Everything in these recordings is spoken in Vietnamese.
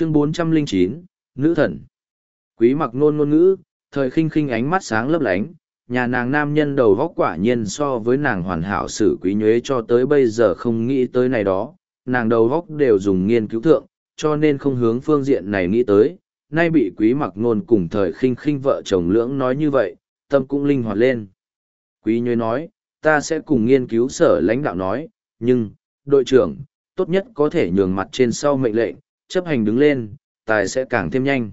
chương 409, Nữ Thần. Quý mặc nôn ngôn ngữ, thời khinh khinh ánh mắt sáng lấp lánh, nhà nàng nam nhân đầu góc quả nhiên so với nàng hoàn hảo xử quý nhuế cho tới bây giờ không nghĩ tới này đó, nàng đầu góc đều dùng nghiên cứu thượng, cho nên không hướng phương diện này nghĩ tới, nay bị quý mặc nôn cùng thời khinh khinh vợ chồng lưỡng nói như vậy, tâm cũng linh hoạt lên. Quý nhuế nói, ta sẽ cùng nghiên cứu sở lãnh đạo nói, nhưng, đội trưởng, tốt nhất có thể nhường mặt trên sau mệnh lệnh, chấp hành đứng lên, tài sẽ càng thêm nhanh.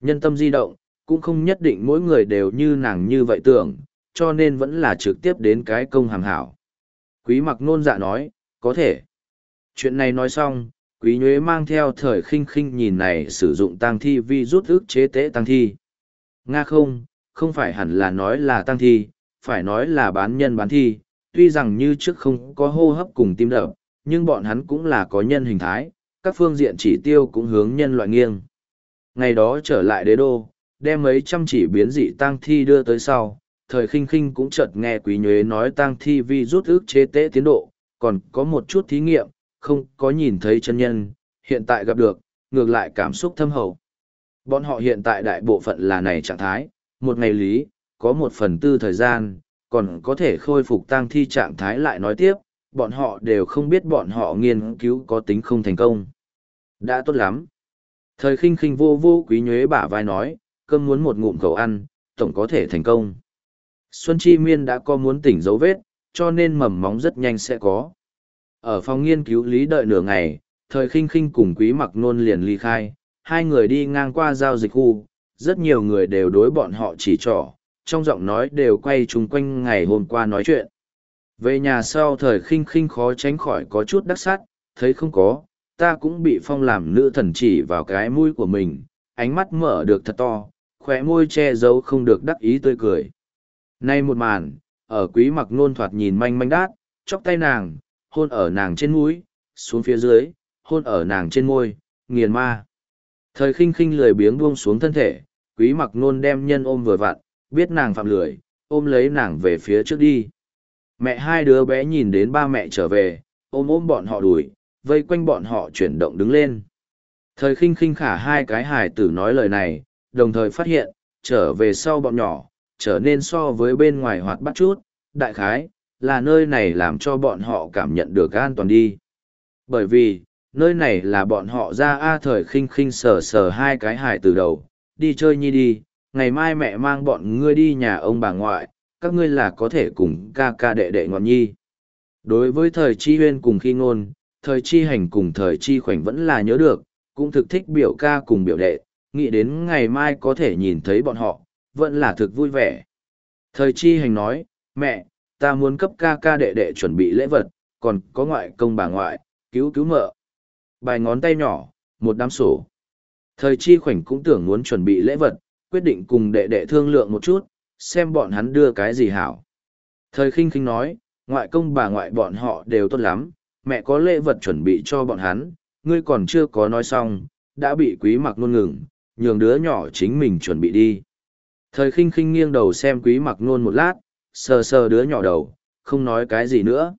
Nhân tâm di động, cũng không nhất định mỗi người đều như nàng như vậy tưởng, cho nên vẫn là trực tiếp đến cái công hàm hảo. Quý mặc nôn dạ nói, có thể. Chuyện này nói xong, quý nhuế mang theo thời khinh khinh nhìn này sử dụng tăng thi vi rút ức chế tế tăng thi. Nga không, không phải hẳn là nói là tăng thi, phải nói là bán nhân bán thi, tuy rằng như trước không có hô hấp cùng tim đập, nhưng bọn hắn cũng là có nhân hình thái, các phương diện chỉ tiêu cũng hướng nhân loại nghiêng. Ngày đó trở lại đế đô, đem mấy trăm chỉ biến dị tang thi đưa tới sau, thời khinh khinh cũng chợt nghe quý nhuế nói tang thi vi rút ước chế tế tiến độ, còn có một chút thí nghiệm, không có nhìn thấy chân nhân, hiện tại gặp được, ngược lại cảm xúc thâm hậu. Bọn họ hiện tại đại bộ phận là này trạng thái, một ngày lý, có một phần tư thời gian, còn có thể khôi phục tang thi trạng thái lại nói tiếp, bọn họ đều không biết bọn họ nghiên cứu có tính không thành công. Đã tốt lắm. Thời khinh khinh vô vô quý nhuế bả vai nói, cơm muốn một ngụm cầu ăn, tổng có thể thành công. Xuân Chi Miên đã có muốn tỉnh dấu vết, cho nên mầm móng rất nhanh sẽ có. Ở phòng nghiên cứu lý đợi nửa ngày, thời khinh khinh cùng quý mặc nôn liền ly khai, hai người đi ngang qua giao dịch khu, rất nhiều người đều đối bọn họ chỉ trỏ, trong giọng nói đều quay chung quanh ngày hôm qua nói chuyện. Về nhà sau thời khinh khinh khó tránh khỏi có chút đắc sát, thấy không có, ta cũng bị phong làm nữ thần chỉ vào cái mũi của mình, ánh mắt mở được thật to, khóe môi che giấu không được đắc ý tươi cười. Nay một màn, ở quý mặc nôn thoạt nhìn manh manh đát, chóc tay nàng, hôn ở nàng trên mũi, xuống phía dưới, hôn ở nàng trên môi, nghiền ma. Thời khinh khinh lười biếng buông xuống thân thể, quý mặc nôn đem nhân ôm vừa vặn, biết nàng phạm lười, ôm lấy nàng về phía trước đi. Mẹ hai đứa bé nhìn đến ba mẹ trở về, ôm ôm bọn họ đuổi, vây quanh bọn họ chuyển động đứng lên. Thời khinh khinh khả hai cái hài tử nói lời này, đồng thời phát hiện, trở về sau bọn nhỏ, trở nên so với bên ngoài hoạt bắt chút, đại khái, là nơi này làm cho bọn họ cảm nhận được an toàn đi. Bởi vì, nơi này là bọn họ ra A thời khinh khinh sờ sờ hai cái hài tử đầu, đi chơi nhi đi, ngày mai mẹ mang bọn ngươi đi nhà ông bà ngoại, các ngươi là có thể cùng ca ca đệ đệ ngọn nhi. Đối với thời chi huyên cùng khi ngôn, thời chi hành cùng thời chi khoảnh vẫn là nhớ được, cũng thực thích biểu ca cùng biểu đệ, nghĩ đến ngày mai có thể nhìn thấy bọn họ, vẫn là thực vui vẻ. Thời chi hành nói, mẹ, ta muốn cấp ca ca đệ đệ chuẩn bị lễ vật, còn có ngoại công bà ngoại, cứu cứu mợ. Bài ngón tay nhỏ, một đám sổ. Thời chi khoảnh cũng tưởng muốn chuẩn bị lễ vật, quyết định cùng đệ đệ thương lượng một chút, xem bọn hắn đưa cái gì hảo. Thời khinh khinh nói, ngoại công bà ngoại bọn họ đều tốt lắm, mẹ có lễ vật chuẩn bị cho bọn hắn, ngươi còn chưa có nói xong, đã bị quý mặc nôn ngừng, nhường đứa nhỏ chính mình chuẩn bị đi. Thời khinh khinh nghiêng đầu xem quý mặc nôn một lát, sờ sờ đứa nhỏ đầu, không nói cái gì nữa.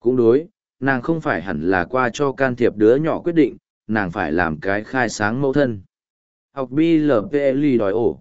Cũng đối, nàng không phải hẳn là qua cho can thiệp đứa nhỏ quyết định, nàng phải làm cái khai sáng mẫu thân. Học BLPL đòi ổ.